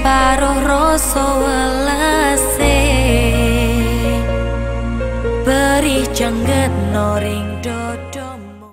separuh rasa welas